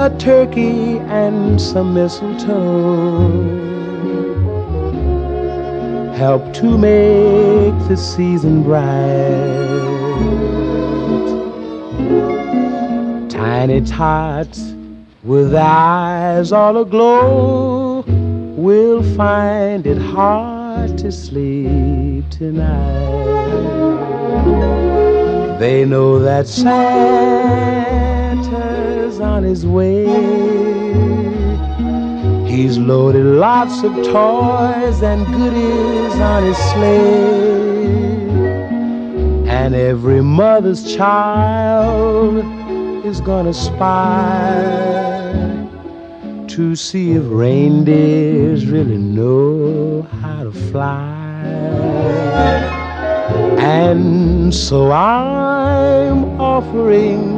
a turkey and some mistletoe help to make the season bright. Tiny tots with eyes all aglow will find it hard to sleep tonight. They know that Santa's on his way He's loaded lots of toys and goodies on his sleigh. And every mother's child is gonna spy to see if reindeers really know how to fly. And so I'm offering